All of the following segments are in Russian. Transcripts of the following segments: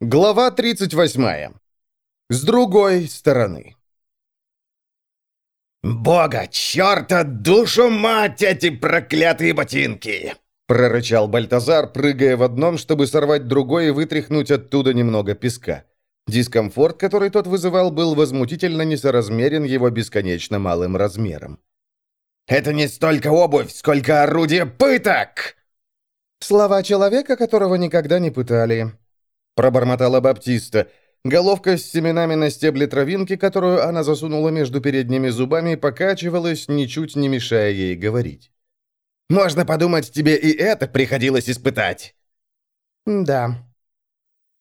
Глава 38. С другой стороны. «Бога, черта, душу мать, эти проклятые ботинки!» прорычал Бальтазар, прыгая в одном, чтобы сорвать другой и вытряхнуть оттуда немного песка. Дискомфорт, который тот вызывал, был возмутительно несоразмерен его бесконечно малым размером. «Это не столько обувь, сколько орудие пыток!» «Слова человека, которого никогда не пытали», пробормотала Баптиста. Головка с семенами на стебле травинки, которую она засунула между передними зубами, покачивалась, ничуть не мешая ей говорить. «Можно подумать, тебе и это приходилось испытать!» «Да».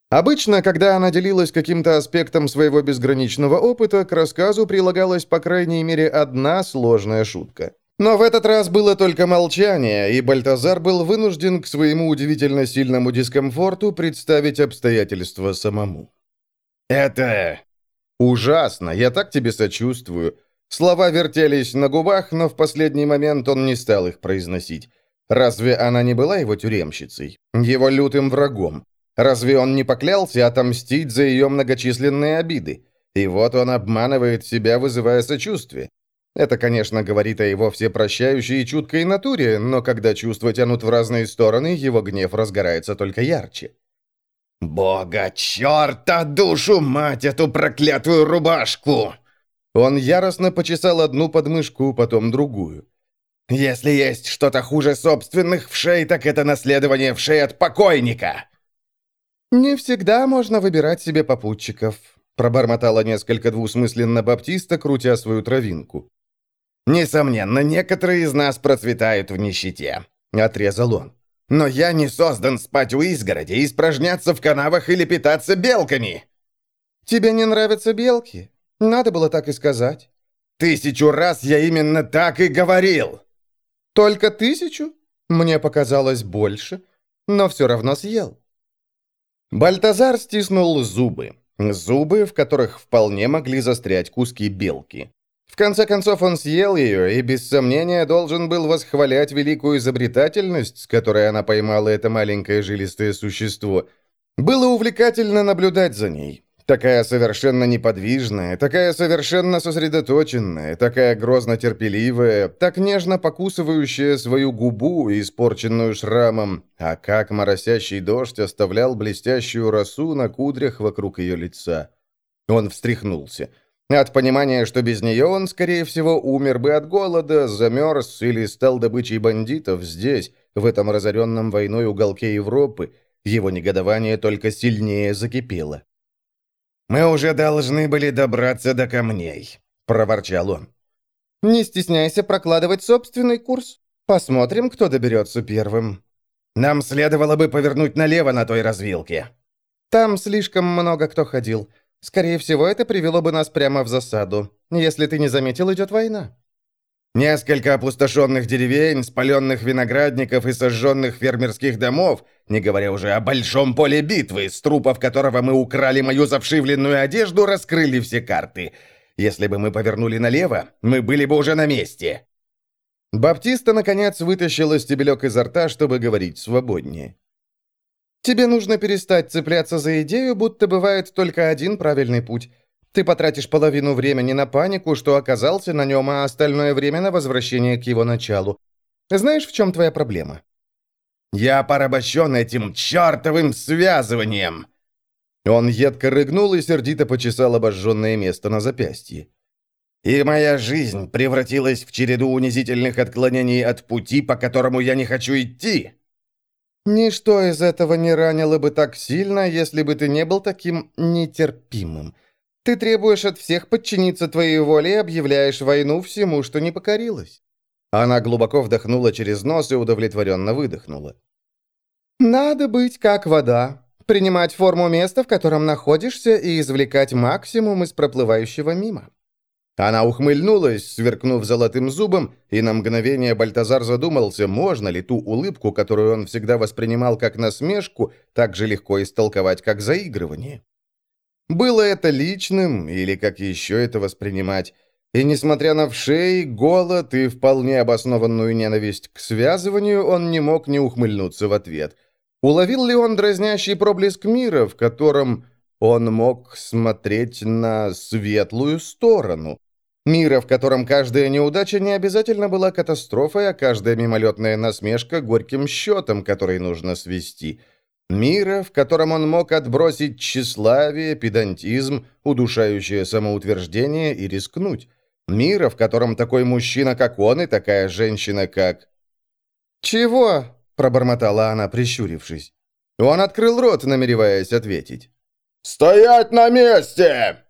Обычно, когда она делилась каким-то аспектом своего безграничного опыта, к рассказу прилагалась по крайней мере одна сложная шутка. Но в этот раз было только молчание, и Бальтазар был вынужден к своему удивительно сильному дискомфорту представить обстоятельства самому. «Это...» «Ужасно, я так тебе сочувствую». Слова вертелись на губах, но в последний момент он не стал их произносить. Разве она не была его тюремщицей? Его лютым врагом? Разве он не поклялся отомстить за ее многочисленные обиды? И вот он обманывает себя, вызывая сочувствие. Это, конечно, говорит о его всепрощающей и чуткой натуре, но когда чувства тянут в разные стороны, его гнев разгорается только ярче. «Бога, черта, душу мать, эту проклятую рубашку!» Он яростно почесал одну подмышку, потом другую. «Если есть что-то хуже собственных вшей, так это наследование вшей от покойника!» «Не всегда можно выбирать себе попутчиков», пробормотала несколько двусмысленно Баптиста, крутя свою травинку. «Несомненно, некоторые из нас процветают в нищете», — отрезал он. «Но я не создан спать у изгороди, испражняться в канавах или питаться белками». «Тебе не нравятся белки? Надо было так и сказать». «Тысячу раз я именно так и говорил!» «Только тысячу? Мне показалось больше, но все равно съел». Бальтазар стиснул зубы. Зубы, в которых вполне могли застрять куски белки. В конце концов, он съел ее и, без сомнения, должен был восхвалять великую изобретательность, с которой она поймала это маленькое жилистое существо. Было увлекательно наблюдать за ней. Такая совершенно неподвижная, такая совершенно сосредоточенная, такая грозно терпеливая, так нежно покусывающая свою губу, испорченную шрамом, а как моросящий дождь оставлял блестящую росу на кудрях вокруг ее лица. Он встряхнулся. От понимания, что без нее он, скорее всего, умер бы от голода, замерз или стал добычей бандитов здесь, в этом разоренном войной уголке Европы, его негодование только сильнее закипело. «Мы уже должны были добраться до камней», — проворчал он. «Не стесняйся прокладывать собственный курс. Посмотрим, кто доберется первым». «Нам следовало бы повернуть налево на той развилке». «Там слишком много кто ходил. Скорее всего, это привело бы нас прямо в засаду. Если ты не заметил, идет война». Несколько опустошенных деревень, спаленных виноградников и сожженных фермерских домов, не говоря уже о большом поле битвы, с трупов которого мы украли мою завшивленную одежду, раскрыли все карты. Если бы мы повернули налево, мы были бы уже на месте». Баптиста, наконец, вытащила стебелек изо рта, чтобы говорить свободнее. Тебе нужно перестать цепляться за идею, будто бывает только один правильный путь. Ты потратишь половину времени на панику, что оказался на нем, а остальное время на возвращение к его началу. Знаешь, в чем твоя проблема? Я порабощен этим чертовым связыванием!» Он едко рыгнул и сердито почесал обожженное место на запястье. «И моя жизнь превратилась в череду унизительных отклонений от пути, по которому я не хочу идти!» Ничто из этого не ранило бы так сильно, если бы ты не был таким нетерпимым. Ты требуешь от всех подчиниться твоей воле и объявляешь войну всему, что не покорилось». Она глубоко вдохнула через нос и удовлетворенно выдохнула. «Надо быть как вода, принимать форму места, в котором находишься, и извлекать максимум из проплывающего мимо. Она ухмыльнулась, сверкнув золотым зубом, и на мгновение Бальтазар задумался, можно ли ту улыбку, которую он всегда воспринимал как насмешку, так же легко истолковать, как заигрывание. Было это личным, или как еще это воспринимать, и несмотря на вшей, голод и вполне обоснованную ненависть к связыванию, он не мог не ухмыльнуться в ответ. Уловил ли он дразнящий проблеск мира, в котором он мог смотреть на светлую сторону? Мира, в котором каждая неудача не обязательно была катастрофой, а каждая мимолетная насмешка – горьким счетом, который нужно свести. Мира, в котором он мог отбросить тщеславие, педантизм, удушающее самоутверждение и рискнуть. Мира, в котором такой мужчина, как он, и такая женщина, как... «Чего?» – пробормотала она, прищурившись. Он открыл рот, намереваясь ответить. «Стоять на месте!»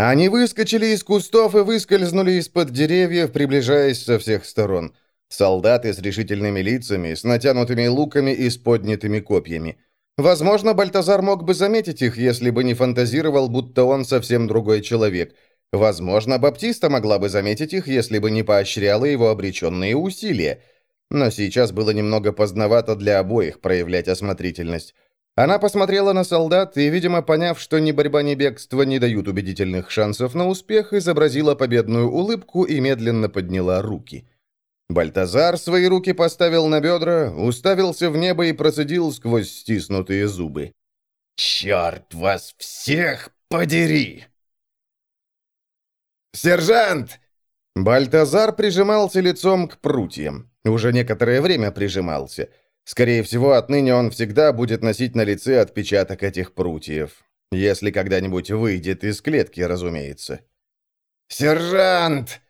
Они выскочили из кустов и выскользнули из-под деревьев, приближаясь со всех сторон. Солдаты с решительными лицами, с натянутыми луками и с поднятыми копьями. Возможно, Бальтазар мог бы заметить их, если бы не фантазировал, будто он совсем другой человек. Возможно, Баптиста могла бы заметить их, если бы не поощряла его обреченные усилия. Но сейчас было немного поздновато для обоих проявлять осмотрительность. Она посмотрела на солдат и, видимо, поняв, что ни борьба, ни бегство не дают убедительных шансов на успех, изобразила победную улыбку и медленно подняла руки. Бальтазар свои руки поставил на бедра, уставился в небо и процедил сквозь стиснутые зубы. «Черт вас всех подери!» «Сержант!» Бальтазар прижимался лицом к прутьям. Уже некоторое время прижимался. Скорее всего, отныне он всегда будет носить на лице отпечаток этих прутьев. Если когда-нибудь выйдет из клетки, разумеется. «Сержант!»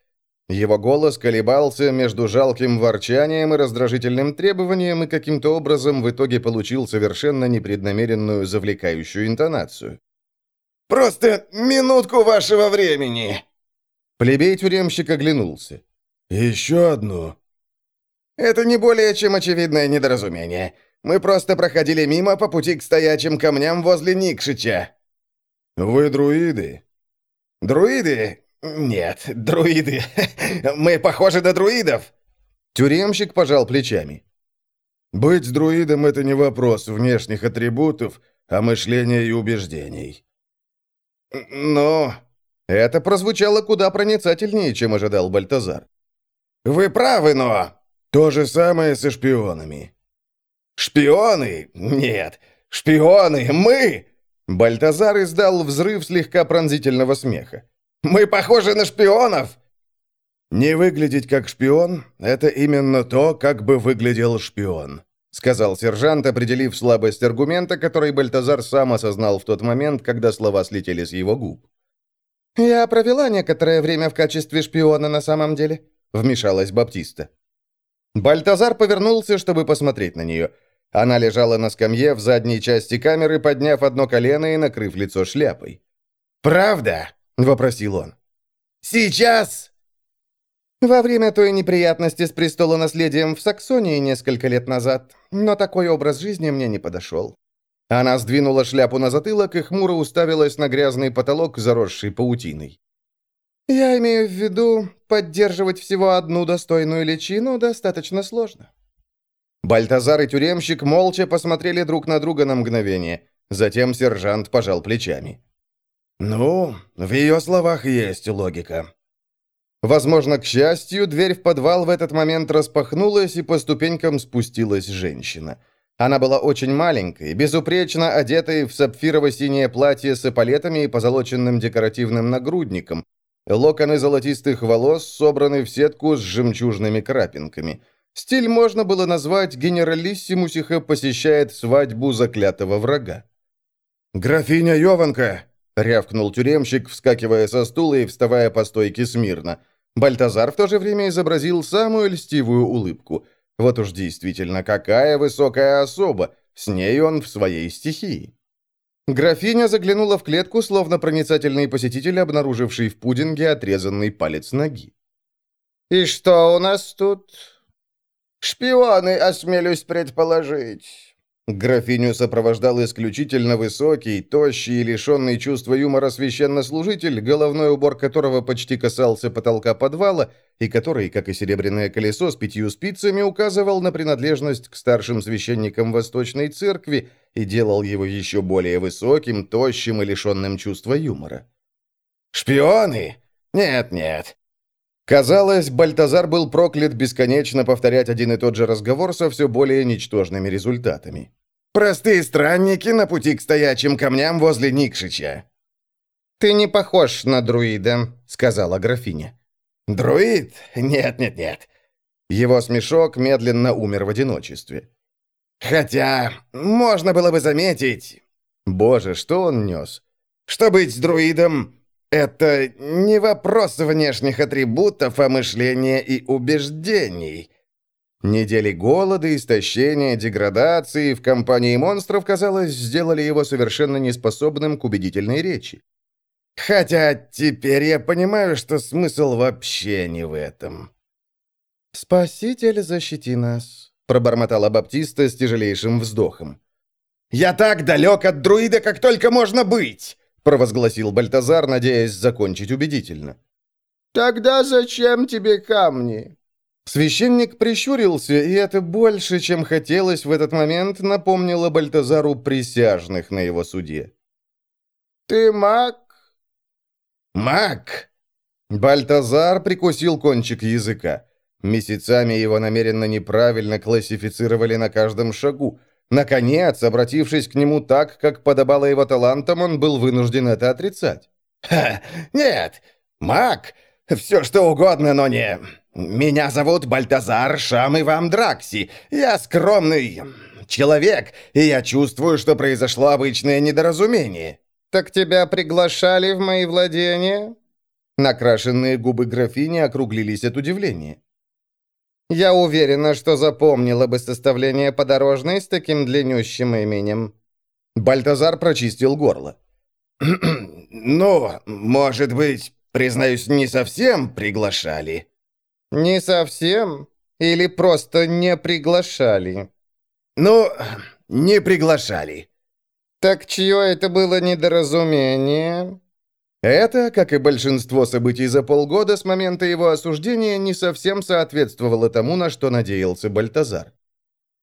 Его голос колебался между жалким ворчанием и раздражительным требованием и каким-то образом в итоге получил совершенно непреднамеренную завлекающую интонацию. «Просто минутку вашего времени!» Плебей-тюремщик оглянулся. «Еще одну!» «Это не более чем очевидное недоразумение. Мы просто проходили мимо по пути к стоячим камням возле Никшича». «Вы друиды?» «Друиды? Нет, друиды. Мы похожи на друидов». Тюремщик пожал плечами. «Быть друидом — это не вопрос внешних атрибутов, а мышления и убеждений». «Но...» Это прозвучало куда проницательнее, чем ожидал Бальтазар. «Вы правы, но...» То же самое со шпионами. Шпионы? Нет. Шпионы! Мы! Бальтазар издал взрыв слегка пронзительного смеха. Мы похожи на шпионов! Не выглядеть как шпион — это именно то, как бы выглядел шпион. — сказал сержант, определив слабость аргумента, который Бальтазар сам осознал в тот момент, когда слова слетели с его губ. «Я провела некоторое время в качестве шпиона на самом деле», — вмешалась Баптиста. Бальтазар повернулся, чтобы посмотреть на нее. Она лежала на скамье в задней части камеры, подняв одно колено и накрыв лицо шляпой. «Правда?» — вопросил он. «Сейчас?» Во время той неприятности с престолонаследием в Саксонии несколько лет назад, но такой образ жизни мне не подошел. Она сдвинула шляпу на затылок и хмуро уставилась на грязный потолок, заросший паутиной. Я имею в виду, поддерживать всего одну достойную личину достаточно сложно. Бальтазар и тюремщик молча посмотрели друг на друга на мгновение. Затем сержант пожал плечами. «Ну, в ее словах есть логика». Возможно, к счастью, дверь в подвал в этот момент распахнулась, и по ступенькам спустилась женщина. Она была очень маленькой, безупречно одетой в сапфирово-синее платье с эполетами и позолоченным декоративным нагрудником, Локоны золотистых волос собраны в сетку с жемчужными крапинками. Стиль можно было назвать «Генералиссимусиха посещает свадьбу заклятого врага». «Графиня Йованка!» — рявкнул тюремщик, вскакивая со стула и вставая по стойке смирно. Бальтазар в то же время изобразил самую льстивую улыбку. Вот уж действительно, какая высокая особа! С ней он в своей стихии. Графиня заглянула в клетку, словно проницательный посетитель, обнаруживший в пудинге отрезанный палец ноги. «И что у нас тут?» «Шпионы, осмелюсь предположить». Графиню сопровождал исключительно высокий, тощий и лишенный чувства юмора священнослужитель, головной убор которого почти касался потолка подвала, и который, как и серебряное колесо с пятью спицами, указывал на принадлежность к старшим священникам Восточной Церкви и делал его еще более высоким, тощим и лишенным чувства юмора. «Шпионы? Нет-нет». Казалось, Бальтазар был проклят бесконечно повторять один и тот же разговор со все более ничтожными результатами. Простые странники на пути к стоячим камням возле Никшича». «Ты не похож на друида», — сказала графиня. «Друид? Нет-нет-нет». Его смешок медленно умер в одиночестве. «Хотя, можно было бы заметить...» Боже, что он нес? «Что быть друидом — это не вопрос внешних атрибутов, а мышления и убеждений». Недели голода, истощения, деградации в компании монстров, казалось, сделали его совершенно неспособным к убедительной речи. Хотя теперь я понимаю, что смысл вообще не в этом. «Спаситель, защити нас», — пробормотала Баптиста с тяжелейшим вздохом. «Я так далек от друида, как только можно быть!» — провозгласил Бальтазар, надеясь закончить убедительно. «Тогда зачем тебе камни?» Священник прищурился, и это больше, чем хотелось в этот момент, напомнило Бальтазару присяжных на его суде. «Ты маг?» «Маг?» Бальтазар прикусил кончик языка. Месяцами его намеренно неправильно классифицировали на каждом шагу. Наконец, обратившись к нему так, как подобало его талантам, он был вынужден это отрицать. «Ха! Нет! Маг! Все что угодно, но не... Меня зовут Бальтазар Шам Ивам Дракси. Я скромный человек, и я чувствую, что произошло обычное недоразумение». «Так тебя приглашали в мои владения?» Накрашенные губы графини округлились от удивления. «Я уверена, что запомнила бы составление подорожной с таким длиннющим именем». Бальтазар прочистил горло. «Ну, может быть, признаюсь, не совсем приглашали». «Не совсем? Или просто не приглашали?» «Ну, не приглашали». «Так чье это было недоразумение?» Это, как и большинство событий за полгода с момента его осуждения, не совсем соответствовало тому, на что надеялся Бальтазар.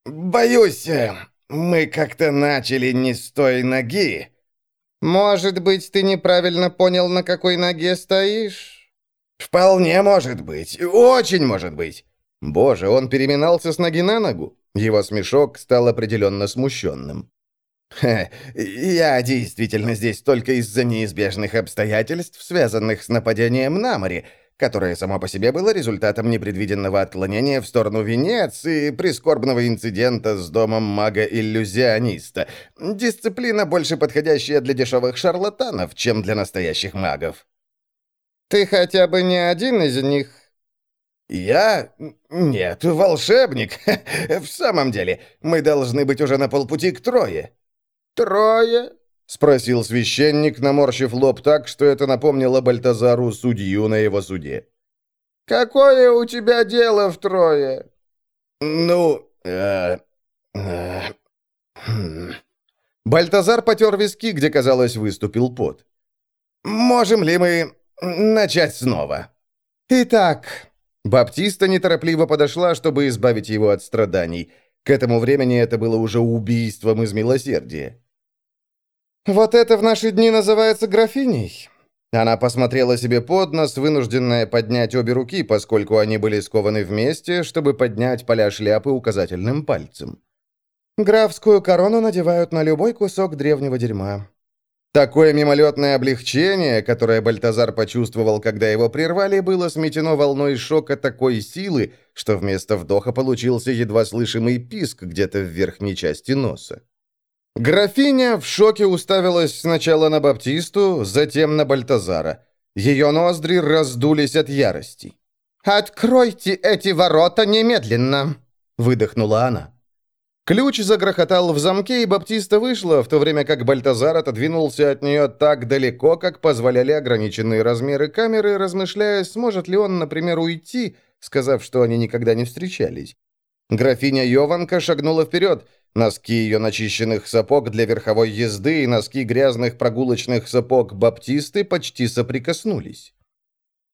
«Боюсь, э, мы как-то начали не с той ноги». «Может быть, ты неправильно понял, на какой ноге стоишь?» «Вполне может быть. Очень может быть». Боже, он переминался с ноги на ногу. Его смешок стал определенно смущенным. Ха, я действительно здесь только из-за неизбежных обстоятельств, связанных с нападением на море, которое само по себе было результатом непредвиденного отклонения в сторону Венеции и прискорбного инцидента с домом мага-иллюзиониста. Дисциплина, больше подходящая для дешевых шарлатанов, чем для настоящих магов. «Ты хотя бы не один из них?» «Я? Нет, волшебник. В самом деле, мы должны быть уже на полпути к Трое». «Трое?» — спросил священник, наморщив лоб так, что это напомнило Бальтазару судью на его суде. «Какое у тебя дело в Трое?» «Ну, э, э, хм». Бальтазар потер виски, где, казалось, выступил пот. «Можем ли мы начать снова. Итак, Баптиста неторопливо подошла, чтобы избавить его от страданий. К этому времени это было уже убийством из милосердия. «Вот это в наши дни называется графиней». Она посмотрела себе под нос, вынужденная поднять обе руки, поскольку они были скованы вместе, чтобы поднять поля шляпы указательным пальцем. Графскую корону надевают на любой кусок древнего дерьма. Такое мимолетное облегчение, которое Бальтазар почувствовал, когда его прервали, было сметено волной шока такой силы, что вместо вдоха получился едва слышимый писк где-то в верхней части носа. Графиня в шоке уставилась сначала на Баптисту, затем на Бальтазара. Ее ноздри раздулись от ярости. «Откройте эти ворота немедленно!» — выдохнула она. Ключ загрохотал в замке, и Баптиста вышла, в то время как Бальтазар отодвинулся от нее так далеко, как позволяли ограниченные размеры камеры, размышляя, сможет ли он, например, уйти, сказав, что они никогда не встречались. Графиня Йованка шагнула вперед. Носки ее начищенных сапог для верховой езды и носки грязных прогулочных сапог Баптисты почти соприкоснулись.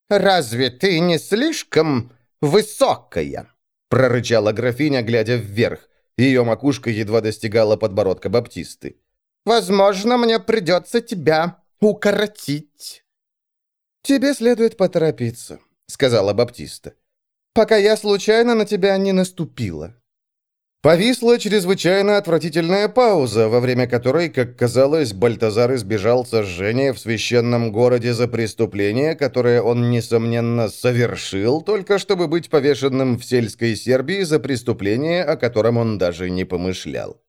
«Разве ты не слишком высокая?» прорычала графиня, глядя вверх. Ее макушка едва достигала подбородка Баптисты. «Возможно, мне придется тебя укоротить». «Тебе следует поторопиться», — сказала Баптиста, «пока я случайно на тебя не наступила». Повисла чрезвычайно отвратительная пауза, во время которой, как казалось, Бальтазар избежал сожжения в священном городе за преступление, которое он, несомненно, совершил, только чтобы быть повешенным в сельской Сербии за преступление, о котором он даже не помышлял.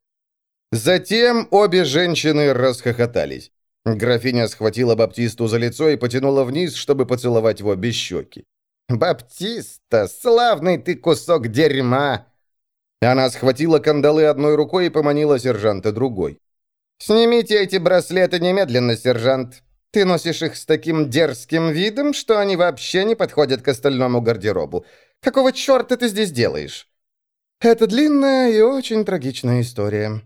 Затем обе женщины расхохотались. Графиня схватила Баптисту за лицо и потянула вниз, чтобы поцеловать в обе щеки. «Баптиста, славный ты кусок дерьма!» Она схватила кандалы одной рукой и поманила сержанта другой. «Снимите эти браслеты немедленно, сержант. Ты носишь их с таким дерзким видом, что они вообще не подходят к остальному гардеробу. Какого черта ты здесь делаешь?» «Это длинная и очень трагичная история».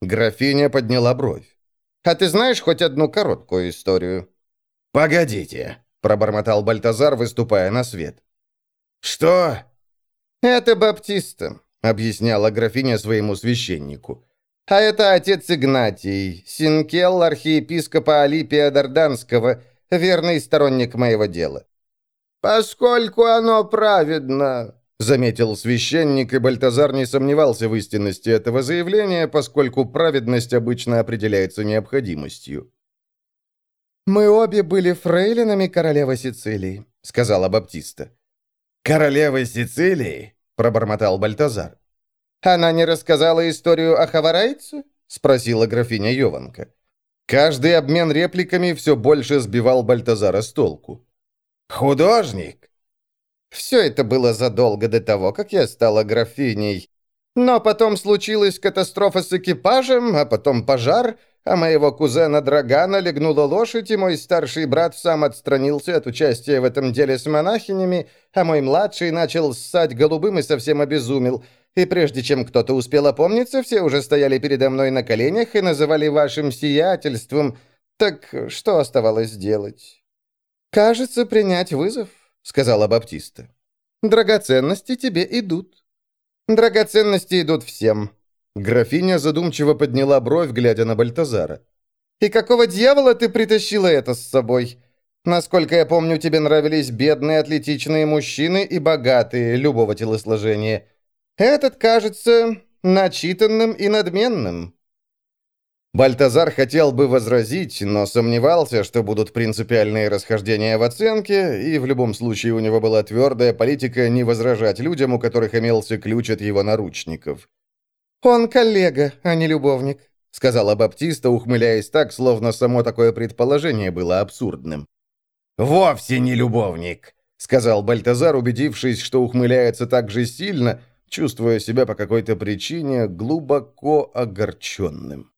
Графиня подняла бровь. «А ты знаешь хоть одну короткую историю?» «Погодите», — пробормотал Бальтазар, выступая на свет. «Что?» «Это Баптиста. — объясняла графиня своему священнику. «А это отец Игнатий, синкел архиепископа Алипия Дарданского, верный сторонник моего дела». «Поскольку оно праведно», — заметил священник, и Бальтазар не сомневался в истинности этого заявления, поскольку праведность обычно определяется необходимостью. «Мы обе были фрейлинами королевы Сицилии», — сказала Баптиста. «Королевы Сицилии?» Пробормотал Бальтазар. «Она не рассказала историю о Хаварайце?» — спросила графиня Йованка. Каждый обмен репликами все больше сбивал Бальтазара с толку. «Художник?» «Все это было задолго до того, как я стала графиней. Но потом случилась катастрофа с экипажем, а потом пожар, а моего кузена Драгана легнула лошадь, и мой старший брат сам отстранился от участия в этом деле с монахинями, а мой младший начал ссать голубым и совсем обезумел. И прежде чем кто-то успел опомниться, все уже стояли передо мной на коленях и называли вашим сиятельством. Так что оставалось делать? «Кажется, принять вызов», — сказала Баптиста. «Драгоценности тебе идут». «Драгоценности идут всем», Графиня задумчиво подняла бровь, глядя на Бальтазара. «И какого дьявола ты притащила это с собой? Насколько я помню, тебе нравились бедные атлетичные мужчины и богатые, любого телосложения. Этот кажется начитанным и надменным». Бальтазар хотел бы возразить, но сомневался, что будут принципиальные расхождения в оценке, и в любом случае у него была твердая политика не возражать людям, у которых имелся ключ от его наручников. «Он коллега, а не любовник», — сказала Баптиста, ухмыляясь так, словно само такое предположение было абсурдным. «Вовсе не любовник», — сказал Бальтазар, убедившись, что ухмыляется так же сильно, чувствуя себя по какой-то причине глубоко огорченным.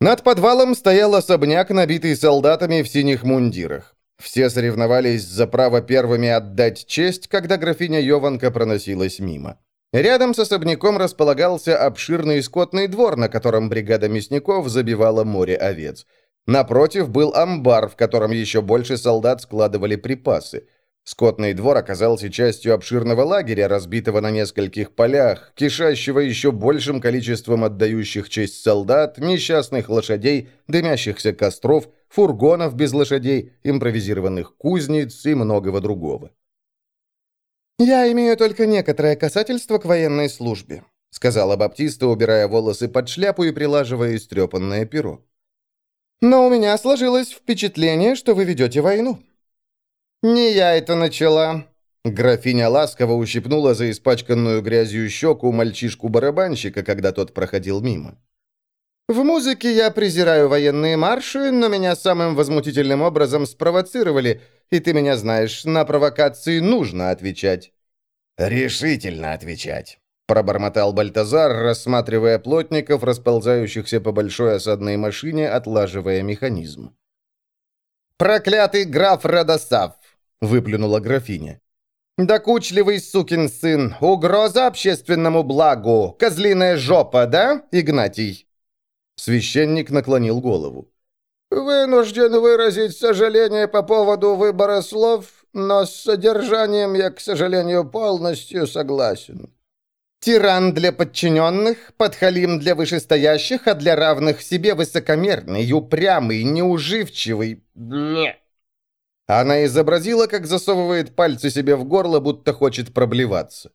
Над подвалом стоял особняк, набитый солдатами в синих мундирах. Все соревновались за право первыми отдать честь, когда графиня Йованка проносилась мимо. Рядом с особняком располагался обширный скотный двор, на котором бригада мясников забивала море овец. Напротив был амбар, в котором еще больше солдат складывали припасы. Скотный двор оказался частью обширного лагеря, разбитого на нескольких полях, кишащего еще большим количеством отдающих честь солдат, несчастных лошадей, дымящихся костров, фургонов без лошадей, импровизированных кузниц и многого другого. «Я имею только некоторое касательство к военной службе», сказала Баптиста, убирая волосы под шляпу и прилаживая истрепанное перо. «Но у меня сложилось впечатление, что вы ведете войну». «Не я это начала», Графиня ласково ущипнула за испачканную грязью щеку мальчишку-барабанщика, когда тот проходил мимо. «В музыке я презираю военные марши, но меня самым возмутительным образом спровоцировали, и ты меня знаешь, на провокации нужно отвечать». «Решительно отвечать», — пробормотал Бальтазар, рассматривая плотников, расползающихся по большой осадной машине, отлаживая механизм. «Проклятый граф Радосав!» — выплюнула графиня. «Докучливый сукин сын! Угроза общественному благу! Козлиная жопа, да, Игнатий?» Священник наклонил голову. «Вынужден выразить сожаление по поводу выбора слов, но с содержанием я, к сожалению, полностью согласен». «Тиран для подчиненных, подхалим для вышестоящих, а для равных себе высокомерный, упрямый, неуживчивый. Бле!» Она изобразила, как засовывает пальцы себе в горло, будто хочет проблеваться.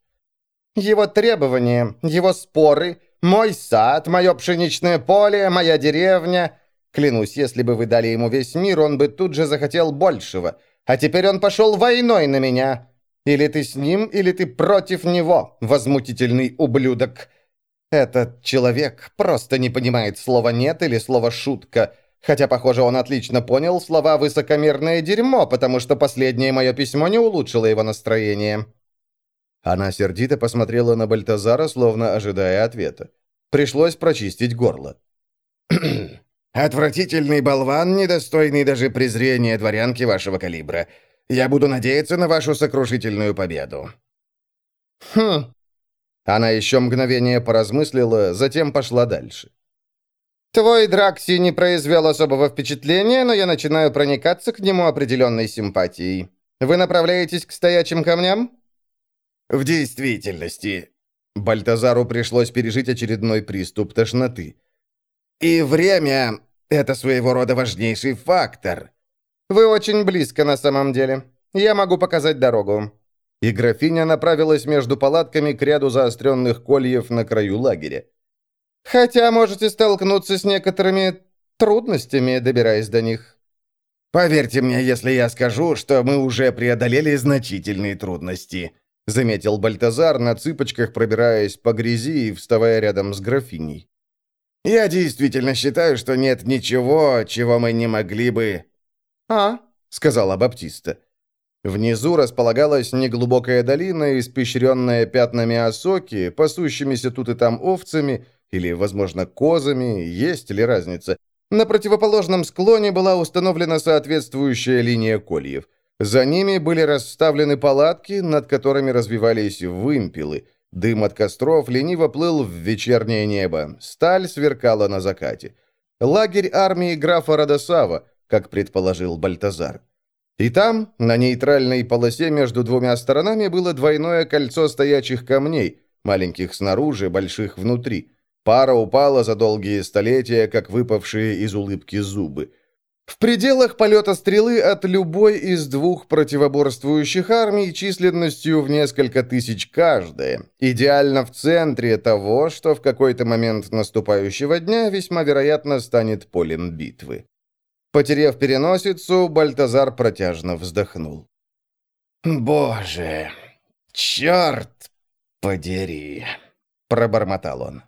Его требования, его споры, мой сад, мое пшеничное поле, моя деревня. Клянусь, если бы вы дали ему весь мир, он бы тут же захотел большего. А теперь он пошел войной на меня. Или ты с ним, или ты против него, возмутительный ублюдок. Этот человек просто не понимает слова «нет» или слова «шутка». Хотя, похоже, он отлично понял слова «высокомерное дерьмо», потому что последнее мое письмо не улучшило его настроение. Она сердито посмотрела на Бальтазара, словно ожидая ответа. Пришлось прочистить горло. «Отвратительный болван, недостойный даже презрения дворянки вашего калибра. Я буду надеяться на вашу сокрушительную победу». «Хм». Она еще мгновение поразмыслила, затем пошла дальше. «Твой Дракси не произвел особого впечатления, но я начинаю проникаться к нему определенной симпатией. Вы направляетесь к стоячим камням?» «В действительности...» Бальтазару пришлось пережить очередной приступ тошноты. «И время — это своего рода важнейший фактор». «Вы очень близко на самом деле. Я могу показать дорогу». И графиня направилась между палатками к ряду заостренных кольев на краю лагеря. «Хотя можете столкнуться с некоторыми трудностями, добираясь до них». «Поверьте мне, если я скажу, что мы уже преодолели значительные трудности», — заметил Бальтазар на цыпочках, пробираясь по грязи и вставая рядом с графиней. «Я действительно считаю, что нет ничего, чего мы не могли бы...» «А?» — сказала Баптиста. Внизу располагалась неглубокая долина, испещренная пятнами осоки, пасущимися тут и там овцами, или, возможно, козами, есть ли разница. На противоположном склоне была установлена соответствующая линия кольев — за ними были расставлены палатки, над которыми развивались вымпелы. Дым от костров лениво плыл в вечернее небо. Сталь сверкала на закате. Лагерь армии графа Радосава, как предположил Бальтазар. И там, на нейтральной полосе между двумя сторонами, было двойное кольцо стоячих камней, маленьких снаружи, больших внутри. Пара упала за долгие столетия, как выпавшие из улыбки зубы. В пределах полета стрелы от любой из двух противоборствующих армий численностью в несколько тысяч каждая, идеально в центре того, что в какой-то момент наступающего дня весьма вероятно станет полем битвы. Потеряв переносицу, Бальтазар протяжно вздохнул. «Боже, черт подери!» — пробормотал он.